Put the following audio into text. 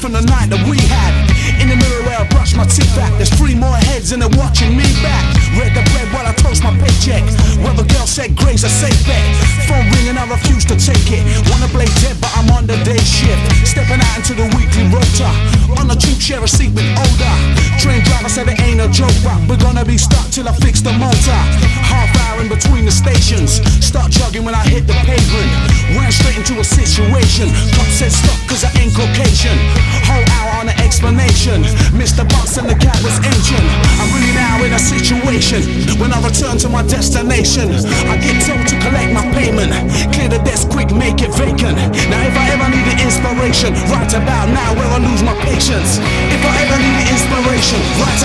from the night that we had. In the mirror where I brush my teeth back, there's three more heads and they're watching me back. Read the bread while I toast my paycheck. Well, the girl said Gray's a safe bet. Phone ringing, I refuse to take it. Wanna play dead, but I'm on the day shift. Stepping out into the weekly rota. On the cheap, share a seat with older. Train driver said it ain't a joke, but we're gonna be stuck till I fix the motor. Half hour in between the stations. Start jogging when I hit the pavement. Straight into a situation. Cop said stop cause I ain't Caucasian. Whole hour on an explanation. Mr. bus and the cab was engine. I'm really now in a situation. When I return to my destination, I get told to collect my payment. Clear the desk quick, make it vacant. Now if I ever need an inspiration, right about now where I lose my patience. If I ever need an inspiration, right